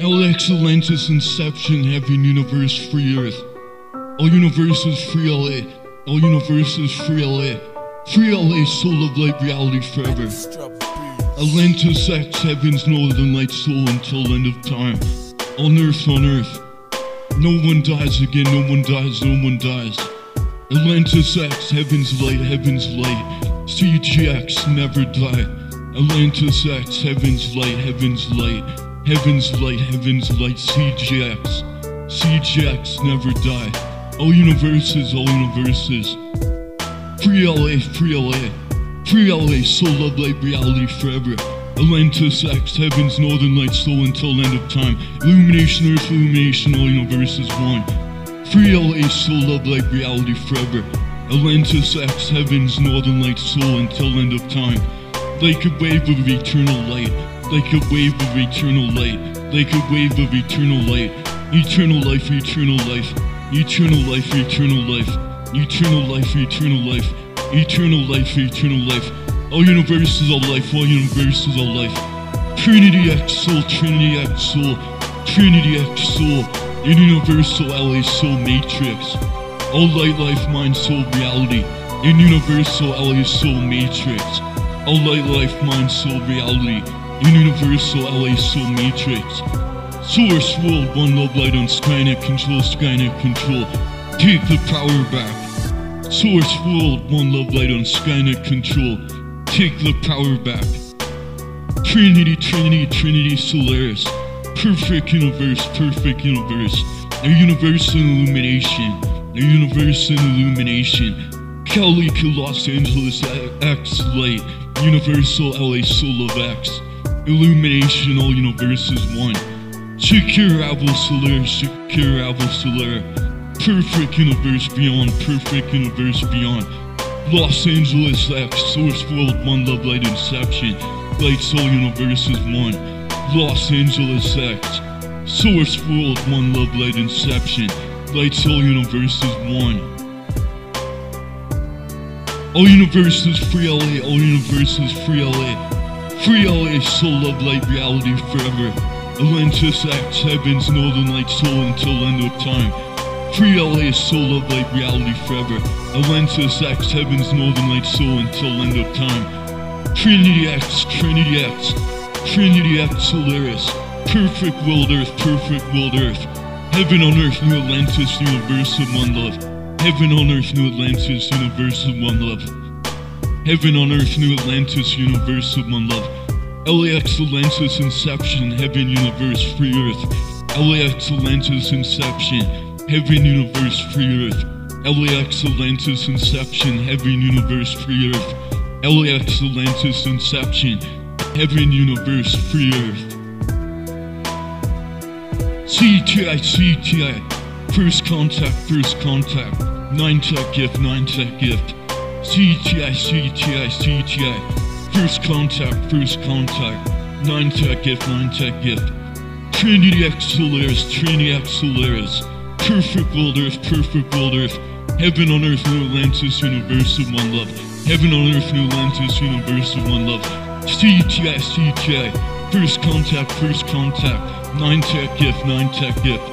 LAX Atlantis Inception Heaven Universe Free Earth. All universes free LA. All universes free LA. Free LA soul of light reality forever. Atlantis X Heaven's northern light soul until end of time. On earth, on earth. No one dies again, no one dies, no one dies. Atlantis X, Heaven's light, Heaven's light. CGX, never die. Atlantis X, Heaven's light, Heaven's light. Heaven's light, Heaven's light, CGX. CGX, never die. All universes, all universes. Free LA, free LA. Free LA, soul of light, reality forever. Atlantis X, Heaven's northern light, soul until end of time. Illumination, Earth, illumination, all universes one. Free LA, soul of light, reality forever. Atlantis X, Heaven's northern light, soul until end of time. Like a wave of eternal light, like a wave of eternal light, like a wave of eternal light. Eternal life, eternal life, eternal life, eternal life, eternal life, eternal life, eternal life, eternal life. All universes, all life, all universes, all life. Trinity X soul, Trinity X soul, Trinity X soul, universal LA soul matrix. All light, life, mind, soul, reality, in universal LA soul matrix. All light, life, mind, soul, reality, universal LA soul matrix. Source world, one love light on Skynet control, Skynet control. Take the power back. Source world, one love light on Skynet control. Take the power back. Trinity, Trinity, Trinity, Solaris. Perfect universe, perfect universe. A universe in illumination. A universe in illumination. Cali, Los Angeles, X light. Universal LA soul of X. Illumination, all universes one. Secure Alvo Solar, Secure Alvo Solar. Perfect universe beyond, perfect universe beyond. Los Angeles X, Source World, One Love Light Inception. Light Soul Universe is one. Los Angeles X, Source World, One Love Light Inception. Light Soul Universe is one. All universes free LA, all universes free LA. Free LA, soul, love, light, reality forever. Atlantis X, heaven's northern light soul until end of time. Free LA, soul, love, light, reality forever. Atlantis X, heaven's northern light soul until end of time. Trinity X, Trinity X, Trinity X, Solaris. Perfect world earth, perfect world earth. Heaven on earth, new Atlantis, universe of one love. Heaven on earth, new Atlantis, universe of one love. Heaven on earth, new Atlantis, universe of one love. LAX Atlantis Inception, Heaven Universe, Free Earth. LAX Atlantis Inception, Heaven Universe, Free Earth. LAX Atlantis Inception, Heaven Universe, Free Earth. LAX Atlantis Inception, Heaven Universe, Free Earth. CTI, CTI, First Contact, First Contact, Nine Tech Gift, Nine Tech Gift. CTI, CTI, CTI, First Contact, First Contact, Nine Tech Gift, Nine Tech Gift. Trinity X Solaris, Trinity X Solaris. Perfect World Earth, Perfect World Earth. Heaven on Earth, New Atlantis, Universe of One Love. Heaven on Earth, New Atlantis, Universe of One Love. CTI, CTI, First Contact, First Contact, Nine Tech Gift, Nine Tech Gift.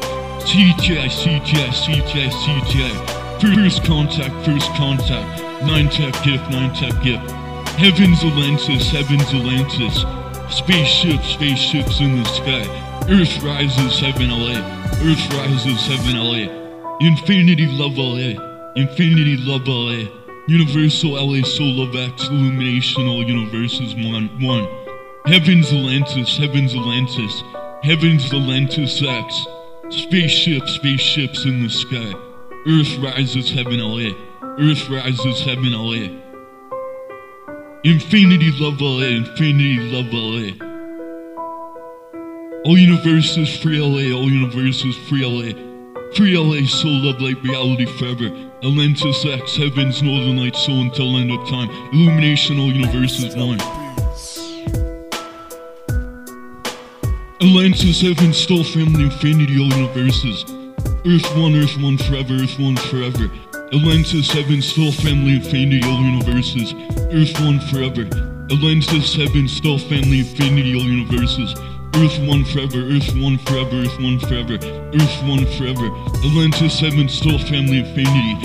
CTI, CTI, CTI, CTI, First Contact, First Contact, Nine Tech Gift, Nine Tech Gift. Heaven's Atlantis, Heaven's Atlantis. Spaceships, spaceships in the sky. Earth rises, Heaven LA. Earth rises, Heaven LA. Infinity Love LA. Infinity Love LA. Universal LA Soul of X Illumination All Universes One One. Heaven's Atlantis, Heaven's Atlantis. Heaven's Atlantis X. Spaceships, spaceships in the sky. Earth rises, Heaven LA. Earth rises, Heaven LA. Infinity Love LA, Infinity Love LA. All universes free LA, all universes free LA. Free LA, soul, love, light, reality forever. Atlantis X, heaven's northern light, soul until end of time. Illumination, all universes one. Atlantis, heaven, still family, infinity, all universes. Earth one, Earth one forever, Earth one forever. Atlantis, heaven, still family, infinity, all universes. Earth one forever. Atlantis, heaven, still family, infinity, all universes. Earth one forever, Earth one forever, Earth one forever, Earth one forever. Atlantis, Heaven, Star Family, Infinity.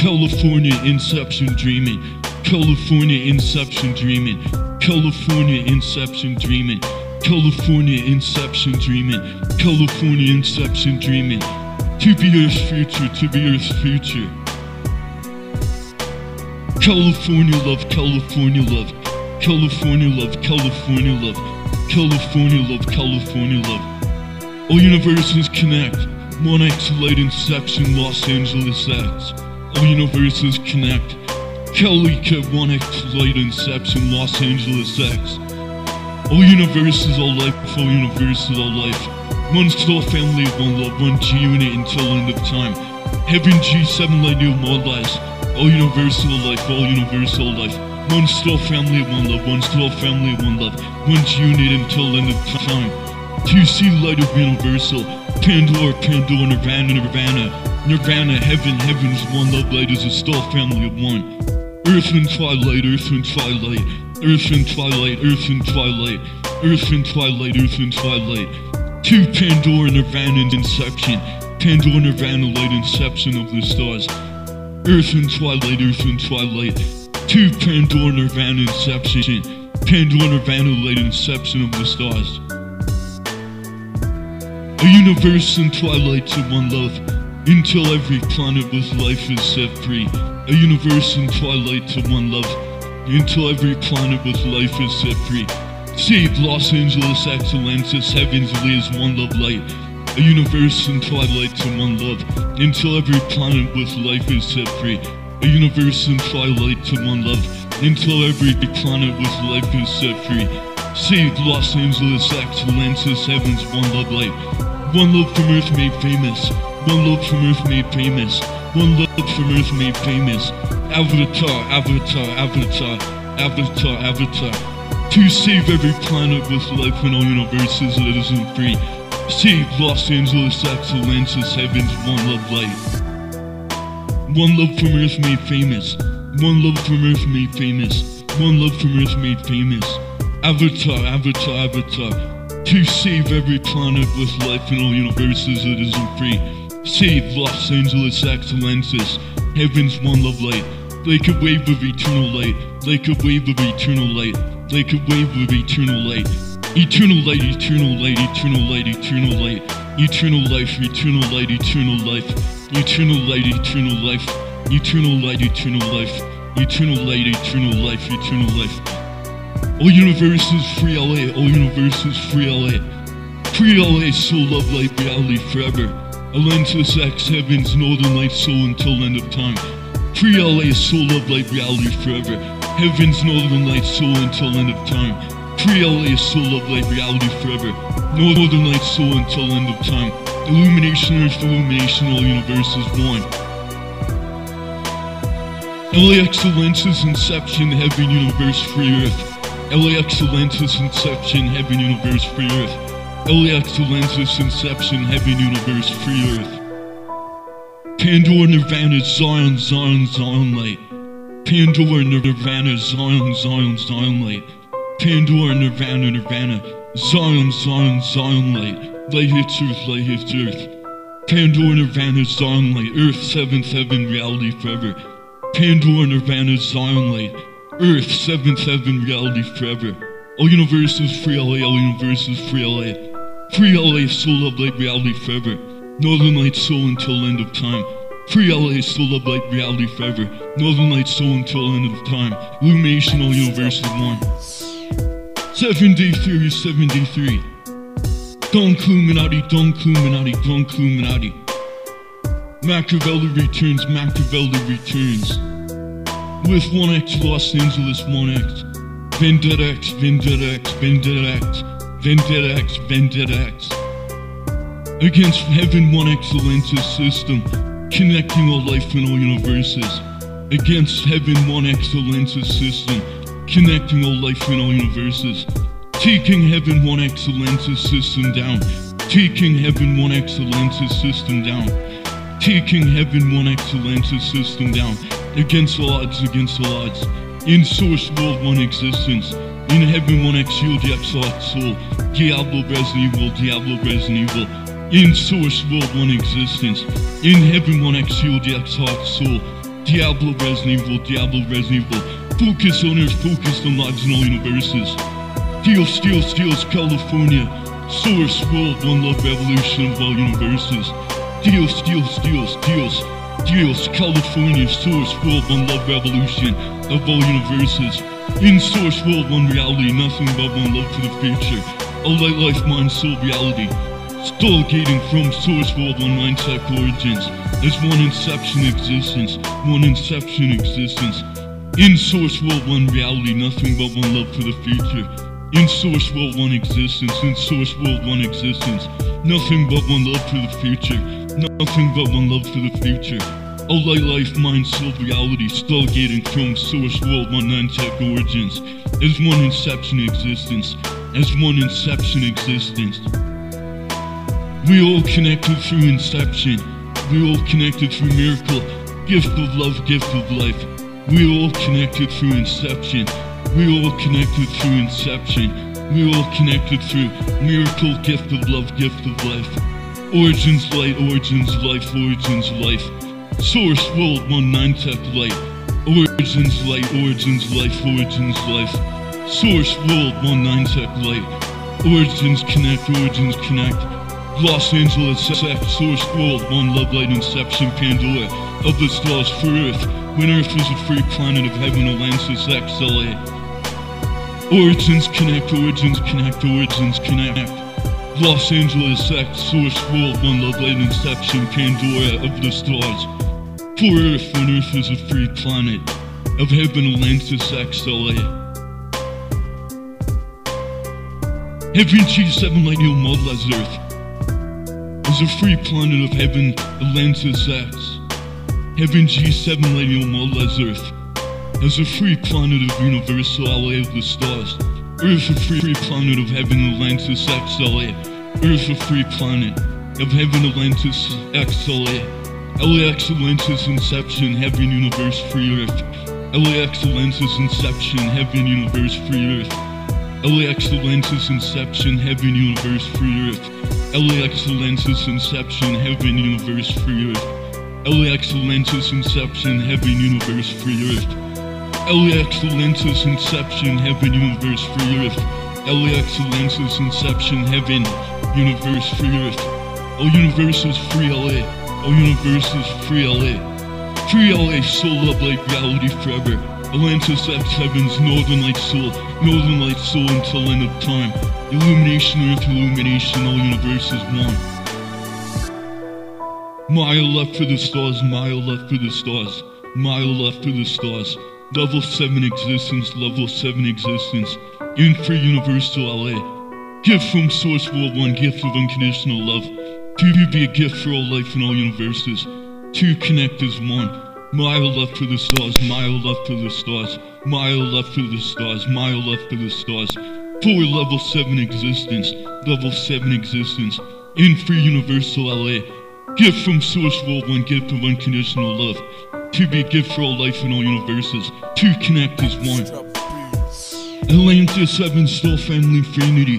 California, Inception, Dreaming. California, Inception, Dreaming. California, Inception, Dreaming. California, Inception, Dreaming. California, Inception, Dreaming. To be Earth's future, to be Earth's future. California love, California love, California love, California love, California love, California love. All universes connect. One X light inception, Los Angeles X. All universes connect. Kelly X light inception, Los Angeles X. All universes, all life, all universes, all life. Soul family, one love, one G unit until end of time. Heaven G7 light new more lives. All universal life, all universal life. One still family, one love, one still family, one love. One unit until end of time. To see light of universal. Pandora, Pandora, Nirvana, Nirvana. Nirvana, heaven, heaven's one love light is a still family of one. Earth and twilight, earth and twilight. Earth and twilight, earth and twilight. Earth and twilight, earth and twilight. To Pandora, Nirvana, and Inception. Pandora, Nirvana, light inception of the stars. Earth and twilight, earth and twilight. To Pandora, Nirvana, inception. Pandora, Nirvana, light inception of the stars. A universe in twilight to one love. Until every planet with life is set free. A universe in twilight to one love. Until every planet with life is set free. Save Los Angeles, Atlantis, heavens lives one love light. A universe in twilight to one love. Until every planet with life is set free. A universe in twilight to one love. Until every planet with life is set free. Save Los Angeles, Atlantis, heavens one love light. One love from Earth made famous. One love from Earth made famous. One love from Earth made famous. Avatar, Avatar, Avatar, Avatar, Avatar. To save every planet with life in all universes that isn't free. Save Los Angeles, Atlantis, heavens, one love light. One love from Earth made famous. One love from Earth made famous. One love from Earth made famous. Avatar, Avatar, Avatar. To save every planet with life in all universes that isn't free. Save Los Angeles, Atlantis, heaven's one love light. Like a wave of eternal light. Like a wave of eternal light. Like a wave of eternal light. Eternal light, eternal light, eternal light, eternal light. Eternal life, eternal light, eternal life. Eternal light, eternal life. Eternal light, eternal life. Eternal light, eternal life, eternal life. All universes free LA, all universes free LA. Free LA, soul, love, light, reality forever. Atlantis X, heavens, northern light, soul until end of time. Free LA, soul, love, light, reality forever. Heavens, northern light, soul until end of time. Free LA, soul, of light, reality forever. Northern light, soul until end of time. Illumination, earth, illumination, all universes one. LAX Atlantis, inception, heaven, universe, free earth. LAX Atlantis, inception, heaven, universe, free earth. LAX Atlantis, inception, heaven, universe, free earth. Pandora, Nirvana, Zion, Zion, Zion light. Pandora, Nirvana, Zion, Zion, Zion light. Pandora, Nirvana, Nirvana, Zion, Zion, Zion light. Light hits earth, light hits earth. Pandora, Nirvana, Zion light. Earth, 7-7, reality forever. Pandora, Nirvana, Zion light. Earth, 7-7, reality forever. All universes, free LA, all universes, free LA. Free LA, soul of light, reality forever. Northern light, soul until end of time. Free LA, soul of light, reality forever. Northern light, soul until end of time. Illumination, all universes, one. Seven day theory, seven day three. Don Illuminati, Don Illuminati, Don Illuminati. Machiavelli returns, Machiavelli returns. With 1x Los Angeles 1x. Vendetta X, Vendetta X, Vendetta X, Vendetta X, Vendetta X. Against Heaven 1x Atlantis system, connecting all life in all universes. Against Heaven 1x Atlantis system, connecting all life in all universes. Taking Heaven 1x Atlantis system down. Taking Heaven 1x Atlantis system down. Taking Heaven 1x Atlantis system down. Against all odds, against all odds. In source world one existence. In heaven, one shield, X heart, soul. Diablo, Resident Evil, Diablo, Resident Evil. In source world, one existence. In heaven, one X shield, X soul. Diablo, Resident Evil, Diablo, Resident Evil. Focus on Earth, focus on lives in all universes. Deal, steal, steals, California. Source world, one love revolution of all universes. Deal, steal, steals, deals. Deals, California, source world, one love revolution of all universes. In source world, one reality, nothing but one love for the future. All light, life, mind, soul, reality. Stargating from source world, one mindset origins. As one inception existence, one inception existence. In source world, one reality, nothing but one love for the future. In source world, one existence. In source world, one existence. Nothing but one love for the future. Nothing but one love for the future. All light, life, mind, soul, reality, stargating from source world, one non-tech origins. As one inception existence. As one inception existence. We all connected through inception. We all connected through miracle. Gift of love, gift of life. We all connected through inception. We all connected through inception. We all connected through miracle, gift of love, gift of life. Origins light, origins life, origins life. Source world, one nine tech light. Origins light, origins life, origins life. Source world, one nine tech light. Origins connect, origins connect. Los Angeles, sex, source world, one love light, inception, Pandora. Of the stars for Earth, when Earth is a free planet of heaven, Atlantis, XLA. Origins connect, origins connect, origins connect. Los Angeles X, Source World, One Love Light Inception, Pandora of the Stars. For Earth, when Earth is a free planet of heaven, Atlantis, XLA. Heaven G7 Light New Model as Earth is a free planet of heaven, Atlantis X. Heaven G7 Light New as Earth as a free planet of universal LA of the stars. Earth a free, planet of heaven Atlantis XLA. Earth a free planet of heaven Atlantis XLA. LAX Atlantis Inception Heaven Universe Free Earth. LAX Atlantis Inception Heaven Universe Free Earth. LAX Atlantis Inception Heaven Universe Free Earth. LAX Atlantis Inception Heaven Universe Free Earth. LAX Atlantis Inception Heaven Universe Free Earth. LAX Atlantis Inception Heaven Universe Free Earth. LAX Atlantis Inception Heaven Universe Free Earth. All universes free LA. All universes free LA. Free LA Soul Love Light Reality Forever. Atlantis X Heavens Northern Light Soul. Northern Light Soul until end of time. Illumination Earth Illumination. All universes one. Mile left for the stars. Mile left for the stars. Mile left for the stars. Level 7 existence, level 7 existence, in free universal LA. Gift from Source World 1, gift of unconditional love. To be a gift for all life and all universes. To connect as one. Mile left to the stars, mile left to the stars, mile left to the stars, mile left to the stars. For level 7 existence, level 7 existence, in free universal LA. Gift from Source World 1, gift of unconditional love to be a gift for all life in all universes, to connect as one. Atlantis, Heaven, Soul, Family, Infinity.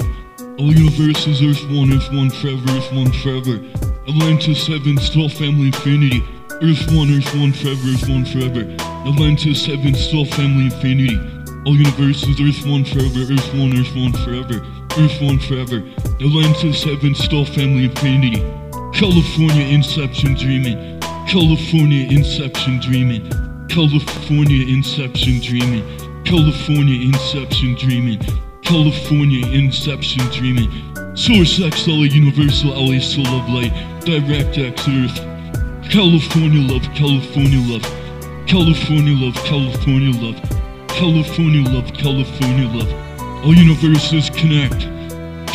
All universes, Earth One, Earth One forever, Earth One forever. Atlantis, Heaven, Soul, Family, Infinity. Earth One, Earth One forever, Earth One forever. Atlantis, Heaven, Soul, Family, Infinity. All universes, Earth One forever, Earth One, Earth One forever, Earth One forever. Atlantis, Heaven, Soul, Family, Infinity. California, Inception, Dreaming. California Inception Dreaming. California Inception Dreaming. California Inception Dreaming. California Inception Dreaming. Source X LA Universal LA Soul of Light. Direct X Earth. California love, California love. California love, California love. California love, California love. All universes connect.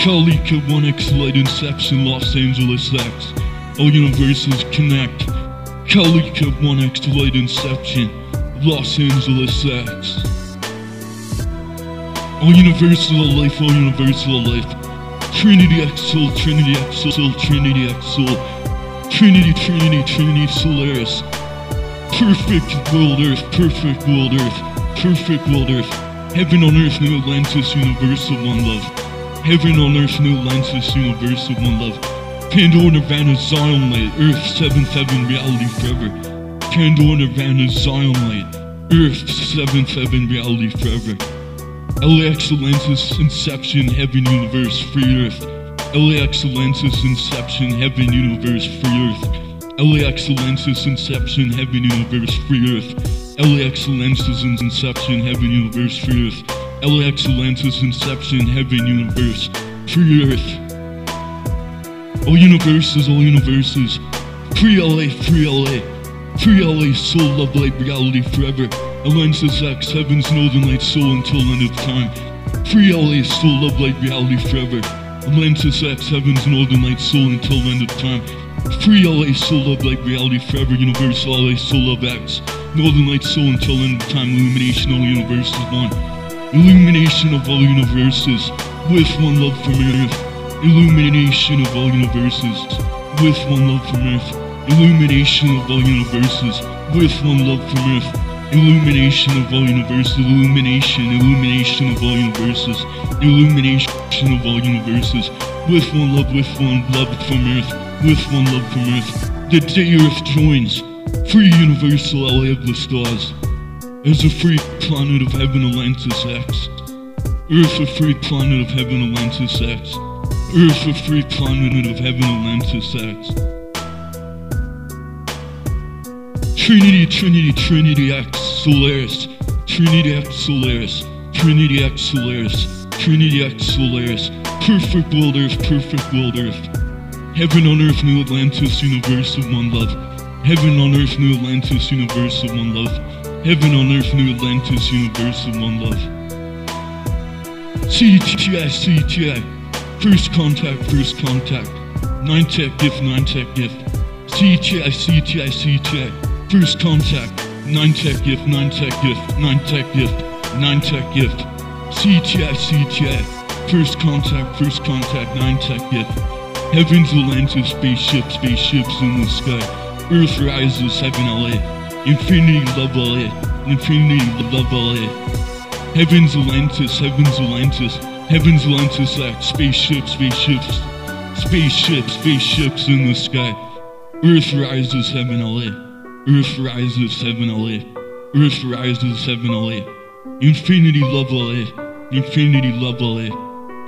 Kalika 1X Light Inception Los Angeles X. All universes connect. Kalika 1X Light Inception, Los Angeles X. All universal life, all universal life. Trinity X Soul, Trinity X Soul, Trinity X Soul. Trinity, Trinity, Trinity Solaris. Perfect world Earth, perfect world Earth, perfect world Earth. Heaven on earth, new Atlantis, universe of one love. Heaven on earth, new Atlantis, universe of one love. Pandora, Nirvana, Zion Light, Earth, seventh heaven, reality forever. Pandora, Nirvana, Zion Light, Earth, seventh heaven, reality forever. LAX Atlantis, Inception, Heaven, Universe, Free Earth. LAX Atlantis, Inception, Heaven, Universe, Free Earth. LAX Atlantis, Inception, Heaven, Universe, Free Earth. LAX Atlantis, Inception, Heaven, Universe, Free Earth. LAX Atlantis, Inception, Heaven, Universe, Free Earth. All universes, all universes. Free LA, free LA. Free LA, soul, love, light, reality forever. Atlantis X, heaven's northern light, soul until end of time. Free LA, soul, love, light, reality forever. Atlantis X, heaven's northern light, soul until end of time. Free LA, soul, love, light, reality forever. Universal LA, soul, love, X. Northern light, soul until end of time. Illumination, all universes, one. Illumination of all universes. With one love from earth. Illumination of all universes, with one love from Earth. Illumination of all universes, with one love from Earth. Illumination of all universes, illumination, illumination of all universes, illumination of all universes, with one love, with one love from Earth, with one love from Earth. The day Earth joins, free universal LA of the stars, as a free planet of heaven Atlantis X. Earth a free planet of heaven Atlantis X. Earth a free planet of heaven Atlantis X. Trinity, Trinity, Trinity X Solaris. Trinity X Solaris. Trinity X Solaris. Trinity X Solaris. Perfect world Earth, perfect world Earth. Heaven on Earth, New Atlantis, universe of one love. Heaven on Earth, New Atlantis, universe of one love. Heaven on Earth, New Atlantis, universe of one love. CTI, CTI. First contact, first contact. Nine tech gift, nine tech gift. CTI, CTI, CTI. First contact. Nine tech gift, nine tech gift, nine tech gift, nine tech gift. CTI, CTI. First contact, first contact, nine tech gift. Heavens Atlantis, spaceships, spaceships in the sky. Earth rises, heaven LA. Infinity love LA. Infinity love LA. Heavens Atlantis, heavens Atlantis. Heavens Atlantis X, spaceships, spaceships, spaceships, spaceships in the sky. Earth rises, heaven LA. Earth rises, heaven LA. Oh earth rises, heaven LA. Oh infinity love LA. Infinity love LA.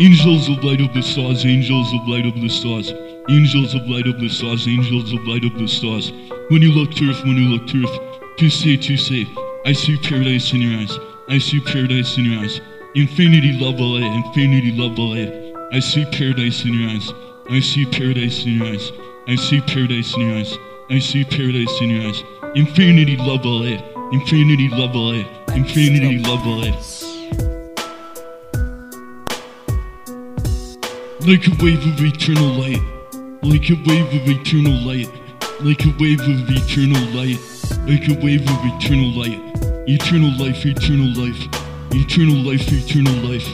Angels of light of the stars, angels of light of the stars. Angels of light of the stars, angels of light of the stars. When you look to earth, when you look to earth, to say, to say, I see paradise in your eyes. I see paradise in your eyes. Infinity love LA, infinity love LA. I see paradise in your eyes. I see paradise in your eyes. I see paradise in your eyes. I see paradise in your eyes. Infinity love LA. Infinity love LA. Infinity love LA. Like a wave of eternal light. Like a wave of eternal light. Like a wave of eternal light. Like a wave of eternal light. Eternal life, eternal life. Eternal life, eternal life.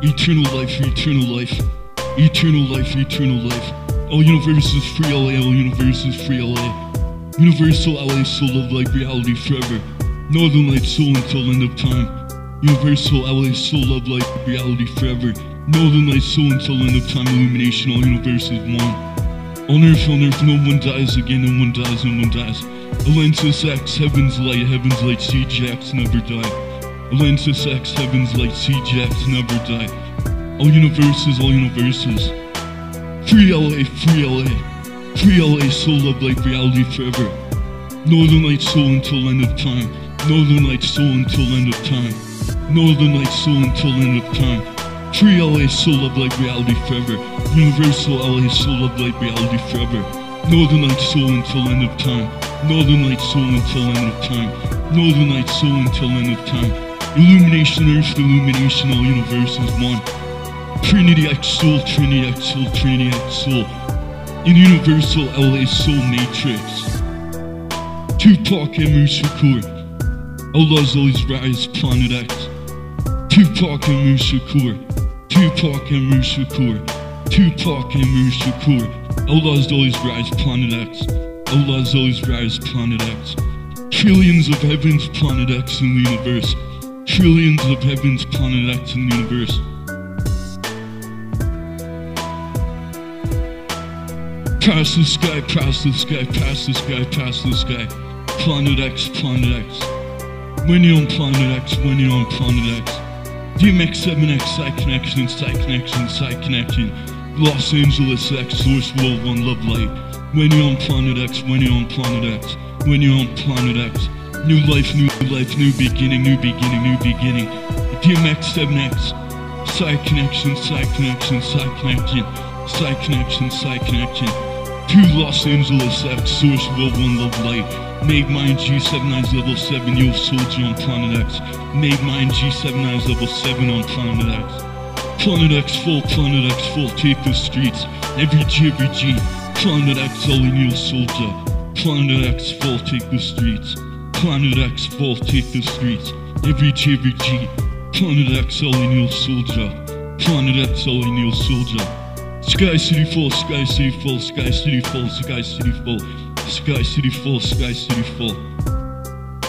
Eternal life, eternal life. Eternal life, eternal life. Oh, all universes free LA, all oh, universes free LA. Universal LA, soul of light, reality forever. Northern light, soul until end of time. Universal LA, soul of light, reality forever. Northern light, soul until end of time. Illumination, all universes one. On earth, on earth, no one dies again, no one dies, no one dies. Atlantis X, heaven's light, heaven's light, CJX never die. Atlantis X, heaven's light, CJX never die. All universes, all universes. Free LA, free LA. Free LA, soul of light, reality forever. Northern light, soul until end of time. Northern light, soul until end of time. Northern light, soul until end of time. Free LA, soul of light, reality forever. Universal LA, soul of light, reality forever. Northern light, soul until end of time. Northern light, soul until end of time. Northern light, soul until end of time. Illumination, earth, illumination, all universes one. Trinity soul, Trinity soul, Trinity soul. In universal LA soul matrix. Tupac and Shakur. Allah's always rise, planet X. Tupac and Shakur. Tupac and Shakur. Tupac and Shakur. Allah's always rise, planet X. Allah's always rise, planet X. Trillions of heavens, planet X in the universe. Trillions of heavens, planet X in the universe. Past the sky, past the sky, past the sky, past the sky. Planet X, planet X. When you're on planet X, when you're on planet X. DMX 7X, Side Connection, Side Connection, Side Connection. Los Angeles X, Source World, One Love Light. When you're on planet X, when you're on planet X. When you're on planet X. New life, new life, new beginning, new beginning, new beginning. DMX 7X. Side connection, side connection, side connection, side connection, side connection. To Los Angeles X, source world one love light. Made mine G79's level 7, yo soldier on planet X. Made mine G79's level 7 on planet X. Planet X full, planet X full, take the streets. Every G, every G. Planet X, all in your soldier. Planet X full, take the streets. Planet X full, take the streets. Every G, every G. Planet X, all in your soldier. Planet X, all in your soldier. Sky City full, Sky City full, Sky City full, Sky City full, Sky City full, Sky City full.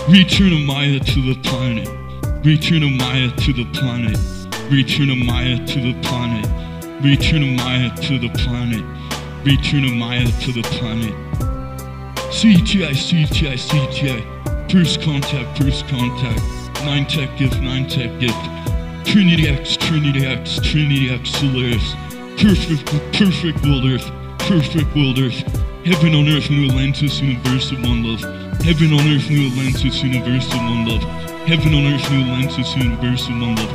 Return of Maya to the planet. Return of Maya to the planet. Return of Maya to the planet. Return of Maya to the planet. Return of Maya to the planet. CTI, CTI, CTI. First contact, first contact. Nine tech gift, nine tech gift. Trinity X, Trinity X, Trinity X, Solaris. Perfect, perfect world earth, perfect world earth. Heaven on earth, new Atlantis, universe of one love. Heaven on earth, new Atlantis, universe of one love. Heaven on earth, new Atlantis, universe of one love.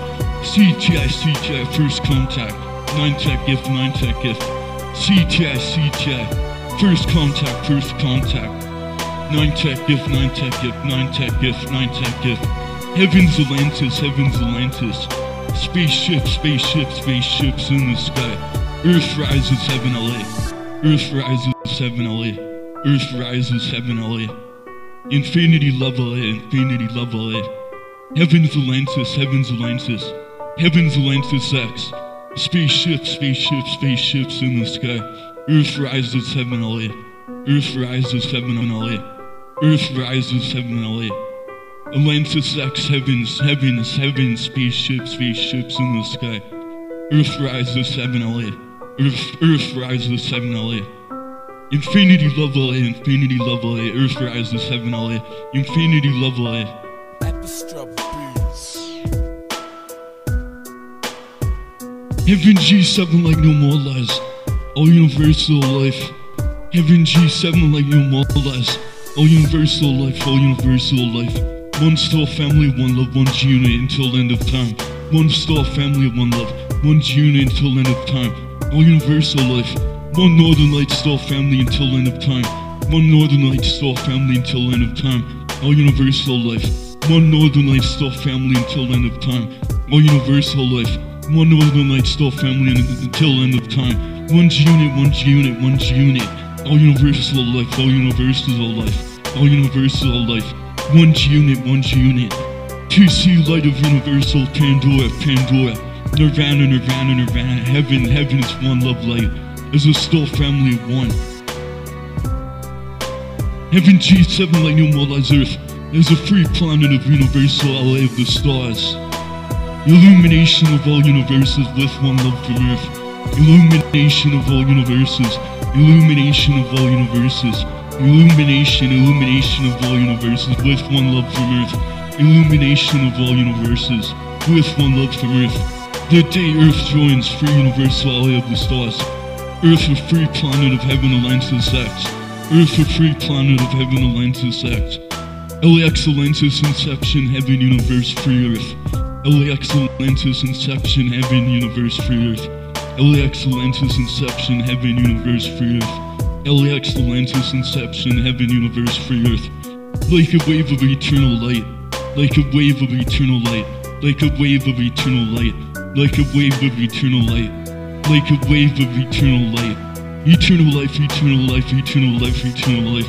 CTI, CTI, first contact. Nine tech gift, nine tech gift. CTI, CTI, first contact, first contact. Nine tech gift, nine tech gift, nine tech gift, nine tech gift. Heaven's Atlantis, heaven's Atlantis. Spaceship, spaceships, spaceships in the sky. Earth rises, heaven LA. Earth rises, heaven LA. Earth rises, heaven LA. Infinity love LA, infinity love LA. Heaven's Atlantis, heaven's Atlantis. Heaven's Atlantis X. Spaceship, spaceships, spaceships in the sky. Earth rises, heaven LA. Earth rises, heaven LA. Earth rises, heaven LA. Atlantis X heavens, heavens, heavens, spaceships, spaceships in the sky. Earth rises, 7 LA. Earth, Earth rises, 7 LA. Infinity level LA, infinity level LA. Earth rises, 7 LA. Infinity level beats. Heaven G7 like no more lies. All universal life. Heaven G7 like no more lies. All universal life, all universal life. One star family, one love, one unit until end of time. One star family, one love, one unit until end of time. All universal life. One Northern Light star family until end of time. One Northern Light star family until end of time. All universal life. One Northern Light star family until end of time. All universal life. One Northern Light star family un- until end of time. One unit, one unit, one unit. All universal life, all universal life. All universal life. One unit, one unit. TC light of universal Pandora, Pandora. Nirvana, Nirvana, Nirvana. Heaven, heaven is one love light. As a star family one. Heaven G7 light lies Earth. As a free planet of universal LA of the stars. Illumination of all universes with one love from Earth. Illumination of all universes. Illumination of all universes. Illumination, illumination of all universes with one love from Earth. Illumination of all universes with one love from Earth. The day Earth joins free universality of the stars. Earth a free planet of heaven Atlantis X. Earth a free planet of heaven Atlantis X. LAX Atlantis Inception Heaven Universe Free Earth. LAX Atlantis Inception Heaven Universe Free Earth. LAX Atlantis Inception Heaven Universe Free Earth. LAX Atlantis Inception Heaven Universe Free Earth. Like a wave of eternal light. Like a wave of eternal light. Like a wave of eternal light. Like a wave of eternal light. Like a wave of eternal light. Eternal life, eternal life, eternal life, eternal life.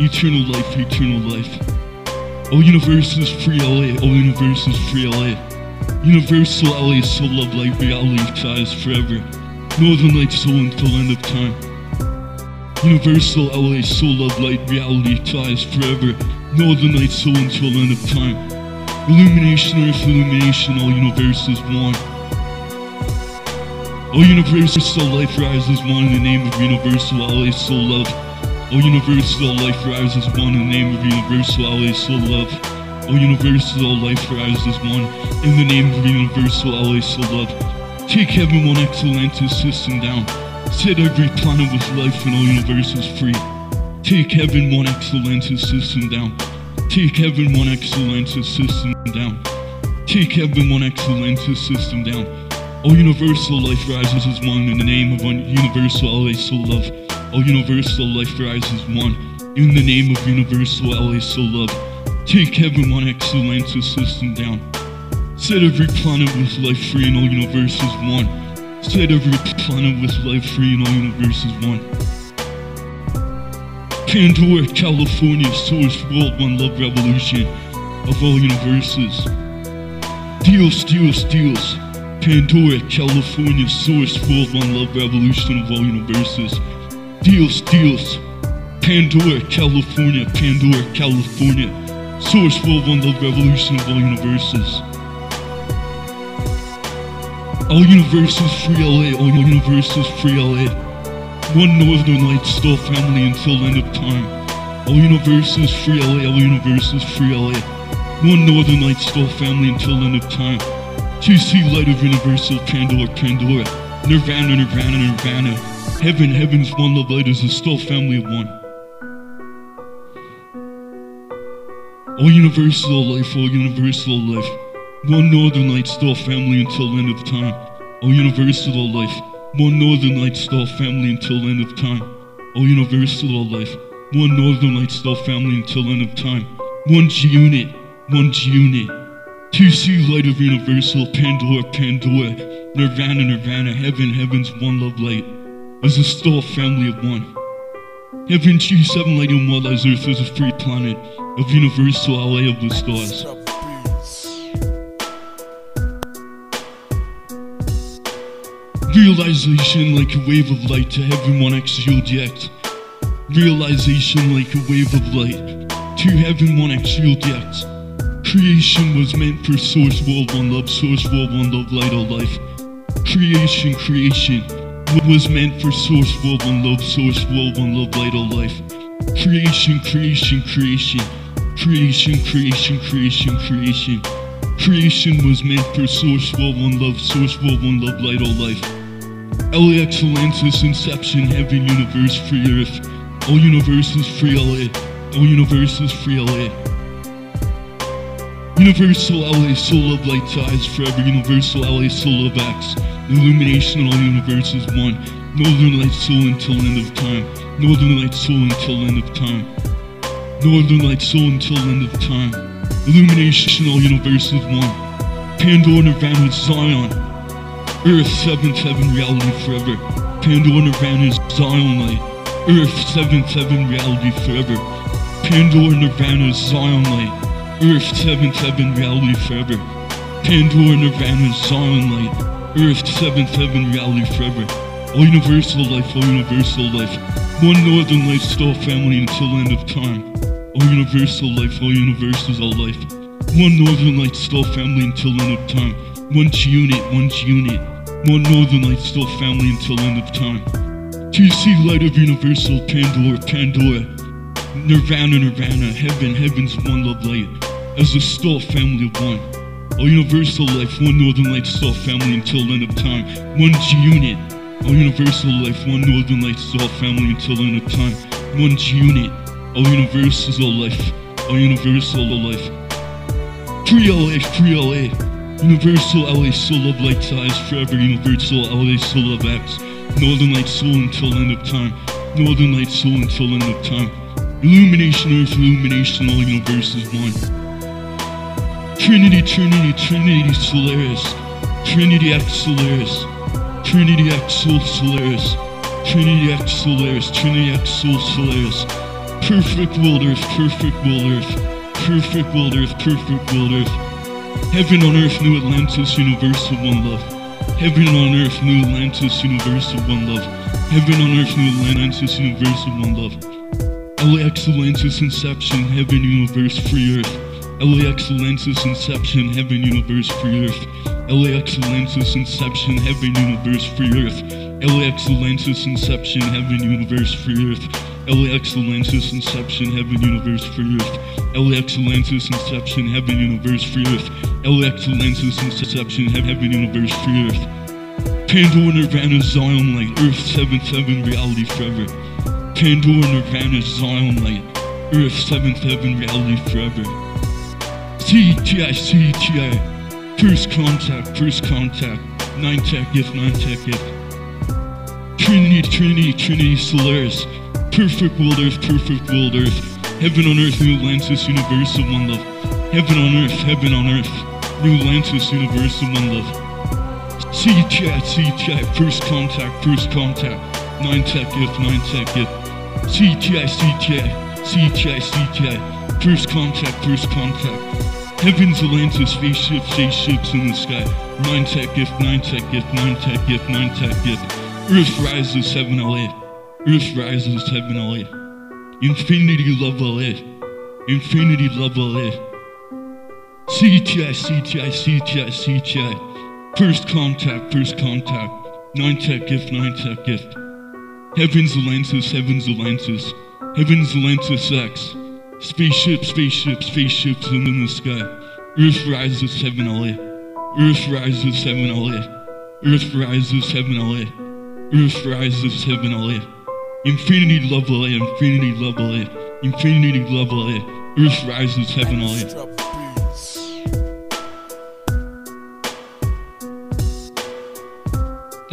Eternal life, eternal life. All universe is free LA. All universe is free LA. Universal LA soul love light reality ties forever. Northern light soul until end of time. Universal LA soul love light reality ties forever. Northern light soul until end of time. Illumination, earth, illumination, all universes one. All universes, all life rises one in the name of universal Allah, soul love. All universes, all life rises one in the name of universal Allah, soul love. All universes, all life rises one in the name of universal Allah, soul love. Take heaven one Atlantis system down. Set every planet with life and all universes free. Take heaven one Atlantis system down. Take heaven one Atlantis system down. Take heaven one Atlantis system down. All universal life rises as one in the name of universal Allah soul love. All universal life rises one in the name of universal Allah soul love. Take heaven one Atlantis system down. Set every planet with life free in all universes one. Set every planet with life free in all universes one. Pandora, California, source world one love revolution of all universes. Dios, Dios, Dios. Pandora, California, source world one love revolution of all universes. Dios, Dios. Pandora, California, Pandora, California, source world one love revolution of all universes. All universes free LA, all universes free LA. One Northern Light Star family until end of time. All universes free LA, all universes free LA. One Northern Light Star family until end of time. See light of universal Pandora, Pandora. Nirvana, Nirvana, Nirvana. Heaven, heaven's one love light is a star family of one. All universal life, all universal life. One Northern Light Star family until end of time. All universal life. One Northern Light Star family until end of time. All universal life. One Northern Light Star family until end of time. One G unit. One G unit. To see light of universal Pandora, Pandora. Nirvana, Nirvana. Heaven, heaven's one love light. As a star family of one. Heaven G7 light as Earth is a free planet of universal LA of the stars. Realization like a wave of light to heaven one axial jet. Realization like a wave of light to heaven one axial jet. Creation was meant for source world one love, source world one love, light of life. Creation, creation was meant for source world one love, source world one love, light of life. Creation, creation, creation. Creation, creation, creation, creation. Creation was meant for source world one love, source world one love, light of life. LAX Atlantis, Inception, Heaven, Universe, Free Earth. All universes free LA. All universes free LA. Universal LA, soul of light ties forever. Universal LA, soul of X. Illumination, of all universes one. Northern light soul until end of time. Northern light soul until end of time. Northern light soul until end of time. Illumination, all universes one. Pandora, Nirvana, Zion. Earth 7-7 reality forever. Pandora Nirvana Zion light. Earth 7-7 reality forever. Pandora Nirvana Zion light. Earth 7-7 reality forever. Pandora Nirvana Zion light. Earth 7-7 reality forever. All universal life, all universal life. One northern light star family until end of time. All universal life, all universals, all life. One northern light star family until end of time. One unit, one unit. One northern light star family until end of time. See light of universal Pandora, Pandora. Nirvana, Nirvana, heaven, heaven's one love light. As a star family of one. All universal life, one northern light star family until end of time. One G unit. All universal life, one northern light star family until end of time. One G unit. All universals, all life. All universal, life. Free LA, free LA. Universal LA soul of light ties forever. Universal LA soul of X. Northern light soul until end of time. Northern light soul until end of time. Illumination, earth, illumination, all universes one. Trinity, Trinity, Trinity, Solaris. Trinity X Solaris. Trinity X Soul Solaris. Trinity X Solaris. Trinity X Soul Solaris. Perfect world earth, perfect world earth. Perfect world earth, perfect world earth. Heaven on earth, new Atlantis, universal one love. Heaven on earth, new Atlantis, universal one love. Heaven on earth, new Atlantis, universal one love. LAX Atlantis, inception, heaven, universe, free earth. LAX Lenses Inception, Heaven, Universe, Free Earth. LAX Lenses Inception, Heaven, Universe, Free Earth. LAX Lenses Inception, Heaven, Universe, Free Earth. LAX Lenses Inception, Heaven, Universe, Free Earth. LAX Lenses Inception, Heaven, Universe, Free Earth. LAX Lenses Inception, Heaven, Universe, Free Earth. Pandora, Nirvana, Zion Light, Earth 7-7, Reality Forever. Pandora, Nirvana, Zion Light, Earth 7-7, Reality Forever. CTI, CTI, First Contact, First Contact, 9 Tech Gift, 9 Tech Gift. Trinity, Trinity, Trinity, Solaris, Perfect World Earth, Perfect World Earth, Heaven on Earth, New Atlantis, Universal One Love, Heaven on Earth, Heaven on Earth, New Atlantis, Universal One Love. CTI, CTI, First Contact, First Contact, 9 Tech Gift, 9 Tech Gift. CTI, CTI, CTI, CTI, First Contact, First Contact. Heavens, Atlantis, spaceships, spaceships in the sky. 9 Tech Gift, 9 Tech Gift, 9 Tech Gift, 9 Tech Gift. Earth rises, heaven LA. Earth rises, heaven LA. Infinity love LA. Infinity love LA. CTI, CTI, CTI, CTI. First contact, first contact. Nine tech gift, nine tech gift. Heavens Atlantis, Heavens Atlantis. Heavens Atlantis X. Spaceship, spaceship, spaceships in the sky. Earth rises, heaven LA. Earth rises, heaven LA. Earth rises, heaven LA. Earth rises, heaven LA. Infinity love LA, infinity love LA. Infinity love LA. Earth rises, heaven LA.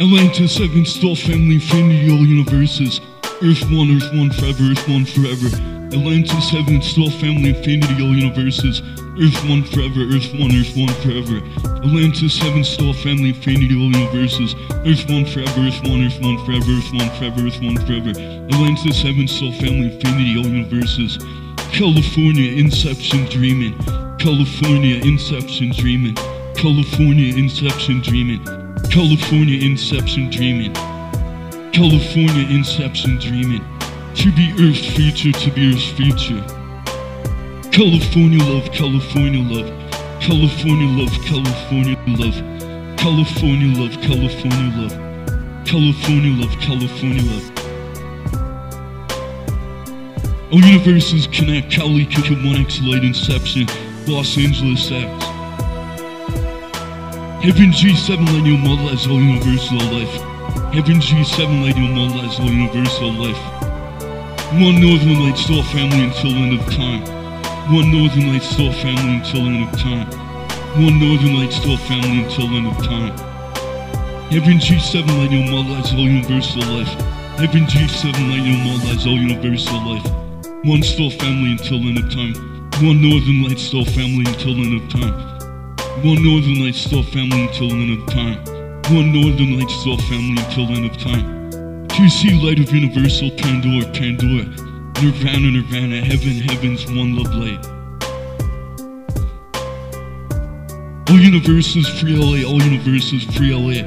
Atlantis, Seven Star Family, Infinity, all universes. Earth one, Earth one forever, Earth one forever. Atlantis, Heaven, Star Family, Infinity, all universes. Earth one forever, Earth one, Earth one forever. Atlantis, Heaven, Star Family, Infinity, all universes. Earth one forever, Earth one, Earth one forever, Earth one forever, Earth one forever. Atlantis, Heaven, Star Family, Infinity, all universes. California, Inception, Dreaming. California, Inception, Dreaming. California, Inception, Dreaming. California, Inception, Dreaming. California Inception Dreaming. To be Earth's future, to be Earth's future. California love, California love. California love, California love. California love, California love. California love, California love. All universes connect, Cali, Kika, 1X, Light, Inception, Los Angeles X. Heaven G7 Millennial Modelize all universal life. Heaven G7 Light Modelize all universal life. One Northern Light Star family until end of time. One Northern Light Star family until end of time. One Northern Light Star family until end of time. Heaven G7 Light Modelize all universal life. Heaven G7 Light Modelize all universal life. One Star family until end of time. One Northern Light Star family until end of time. One Northern Light Star family until end of time. One Northern Light Star family until end of time. To see light of universal Pandora, Pandora. Nirvana, Nirvana, heaven, heavens, one love light. All universes free LA, all universes free LA.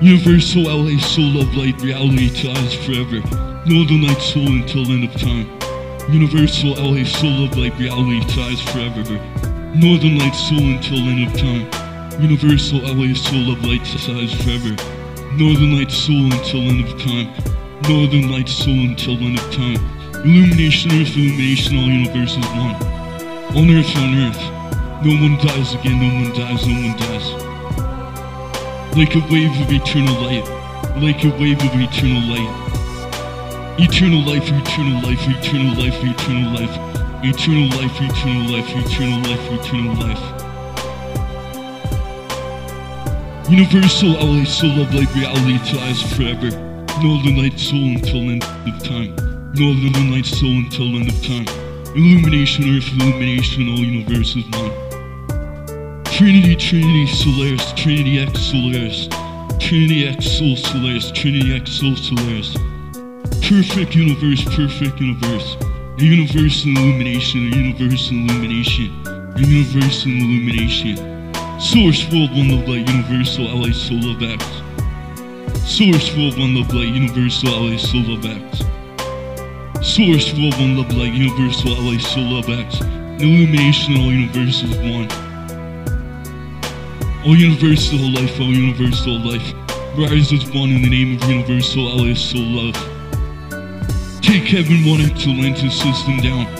Universal LA, soul love light, reality ties forever. Northern light soul until end of time. Universal LA, soul love light, reality ties forever. Northern light soul until end of time. Universal LA, soul of light size forever. Northern light soul until end of time. Northern light soul until end of time. Illumination, earth, illumination, all universes one. On earth, on earth. No one dies again, no one dies, no one dies. Like a wave of eternal light. Like a wave of eternal light. Eternal life, eternal life, eternal life, eternal life. Eternal life, eternal life, eternal life, eternal life. Eternal life. Universal LA soul of light reality ties forever. Northern light soul until end of time. Northern light soul until end of time. Illumination, earth, illumination, all universes one. Trinity, Trinity, Solaris, Trinity X, Solaris. Trinity X, Soul, Solaris, Trinity X, Soul, Solaris. Perfect universe, perfect universe. In illumination, in illumination. In illumination. Source World One Love Light Universal LA Soul of X. Source World One Love Light Universal LA Soul of X. Source full of one love light, universal LA soul love X. Illumination of all universes one. All universal life, all universal life. Rise as one in the name of universal LA soul love. Take heaven one Atlantis system down.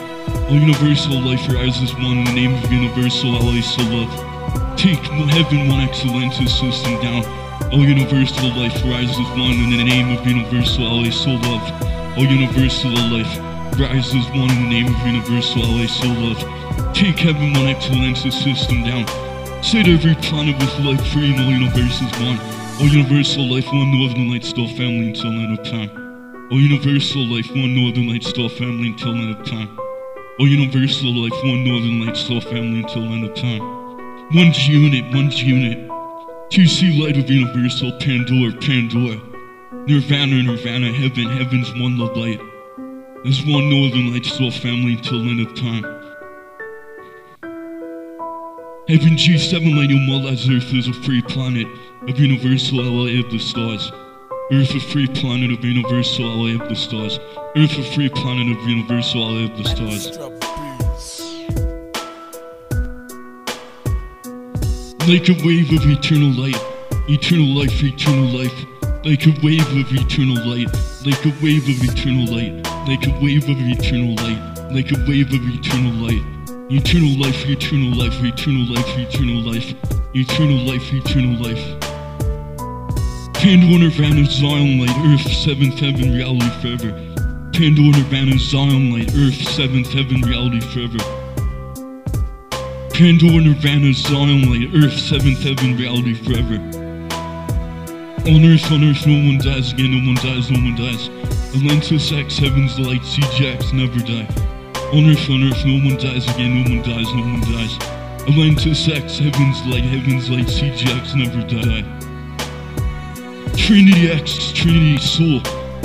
All universal life rises one in the name of universal LA soul love. Take heaven one Atlantis system down. All universal life rises one in the name of universal LA soul love. All universal life rises one in the name of universal LA soul love. Take heaven one Atlantis system down. Set every planet with life free and all universes one. All universal life, one love northern light star family until end of time. Oh, All universal life, one northern light star family until end of time. Oh, All universal life, one northern light star family until end of time. One's unit, one's unit. See light of universal Pandora, Pandora. Nirvana, Nirvana, heaven, heaven's one love light. There's one northern light star family until end of time. Heaven G7 light as Earth is a free planet of universal LA of the stars. Earth a free planet of universal LA of the stars. Earth a free planet of universal LA of the stars. Like a wave of eternal light, eternal life, eternal life. Like a wave of eternal light, like a wave of eternal light, like a wave of eternal light, like a wave of eternal light. Eternal life, eternal life, eternal life, eternal life, eternal life, eternal life. Pandora Nirvana Zion Light, Earth, seventh heaven, reality forever. Pandora Nirvana Zion Light, Earth, seventh heaven, reality forever. Pandora Nirvana Zion Light, Earth, seventh heaven, reality forever. On Earth, on Earth, no one dies again, no one dies, no one dies. Atlantis X, Heaven's Light, CJX, never die. On Earth, on Earth, no one dies again, no one dies, no one dies. Atlantis X, Heaven's Light, Heaven's Light, CJX, never die. Trinity X, Trinity Soul,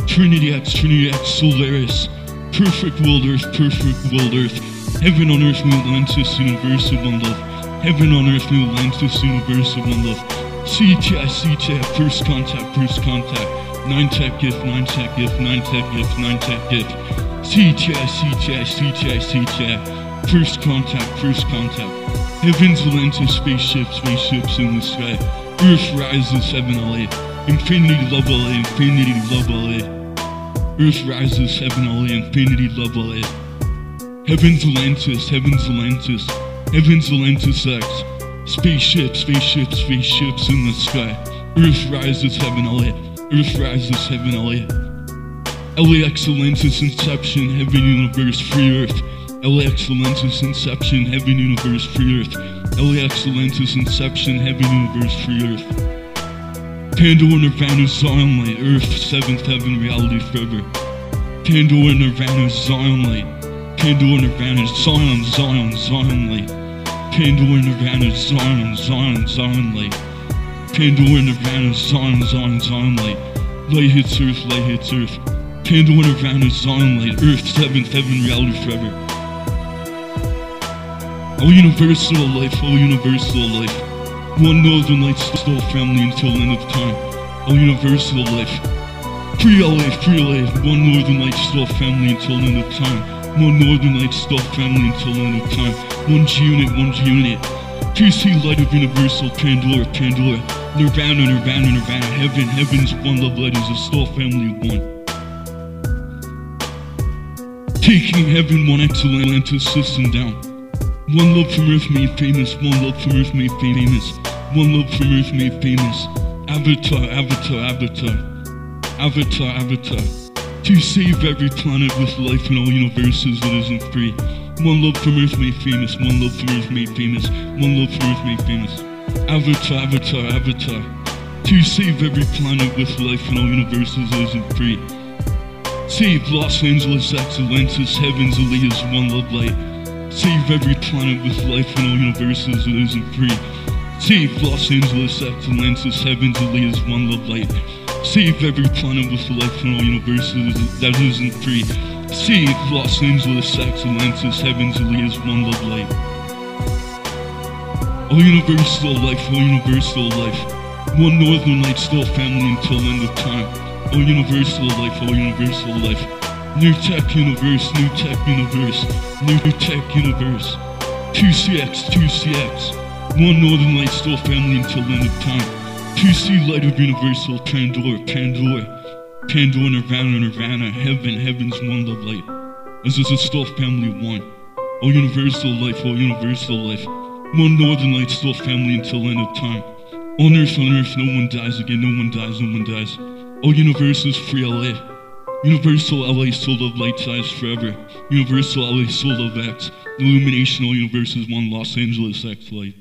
Trinity X, Trinity X, Solaris. Perfect world Earth, perfect world Earth. Heaven on Earth, New Atlantis, universe of one love. Heaven on Earth, New Atlantis, universe of one love. CTI, CTI, first contact, first contact. Nine tech gift, nine tech gift, nine tech gift, nine tech gift. CTI, CTI, CTI, CTI. First contact, first contact. Heaven's Atlantis, spaceships, spaceships in the sky. Earth rises, heaven LA. Infinity level LA, infinity level LA. Earth rises, heaven LA, infinity level LA. Heaven's Atlantis, Heaven's Atlantis, Heaven's Atlantis X. Spaceships, spaceships, spaceships in the sky. Earth rises, heaven LA. Earth rises, heaven LA. LAX Atlantis Inception, Heaven Universe, Free Earth. LAX Atlantis Inception, Heaven Universe, Free Earth. LAX Atlantis Inception, Heaven Universe, Free Earth. Pandora Nirvana Zion Light, Earth, Seventh Heaven, Reality Forever. Pandora Nirvana Zion Light. Pandora Nirvana Zion, Zion, Light. Pandora Nirvana Zion, Zion, Light. Pandora Nirvana Zion, Zion, Zion Light. Light hits Earth, light hits Earth. Pandora Nirvana Zion Light, Earth, Seventh Heaven, Reality Forever. All universal life, all universal life. One Northern Lights still family until end of time. All universal life. Free LA, free LA. One Northern Lights still family until end of time. One Northern Lights still family until end of time. One G unit, one G unit. TC light of universal Pandora, Pandora. Nirvana, Nirvana, Nirvana. Heaven, heaven's one love light is a still family of one. Taking heaven, one excellent system down. One love from Earth made famous, one love from Earth made famous, one love from Earth made famous. Avatar, avatar, avatar, avatar, avatar. To save every planet with life in all universes that isn't free. One love from Earth made famous, one love from Earth made famous, one love from Earth made famous. Avatar, avatar, avatar. To save every planet with life in all universes that isn't free. Save Los Angeles, Atlantis, Heavens, Elias, One Love Light. Save every planet with life in all universes that isn't free. Save Los Angeles, Atlantis, Heavens, Elias, One Love Light. Save every planet with life in all universes that isn't free. Save Los Angeles, Atlantis, Heavens, Elias, One Love Light. All universal life, all universal life. One Northern Light still family until end of time. All universal life, all universal life. New Tech Universe, New Tech Universe, New Tech Universe. 2CX, 2CX. One Northern Light still family until end of time. 2C Light of Universal, Pandora, Pandora. Pandora, Nirvana, Nirvana, Heaven, Heaven's one love light. As is a still family one. All universal life, all universal life. One Northern Light still family until end of time. On earth, on earth, no one dies again, no one dies, no one dies. All universe is free LA. Universal LA Soul of Light Size Forever. Universal LA Soul of X. Illumination All Universes One Los Angeles X Light.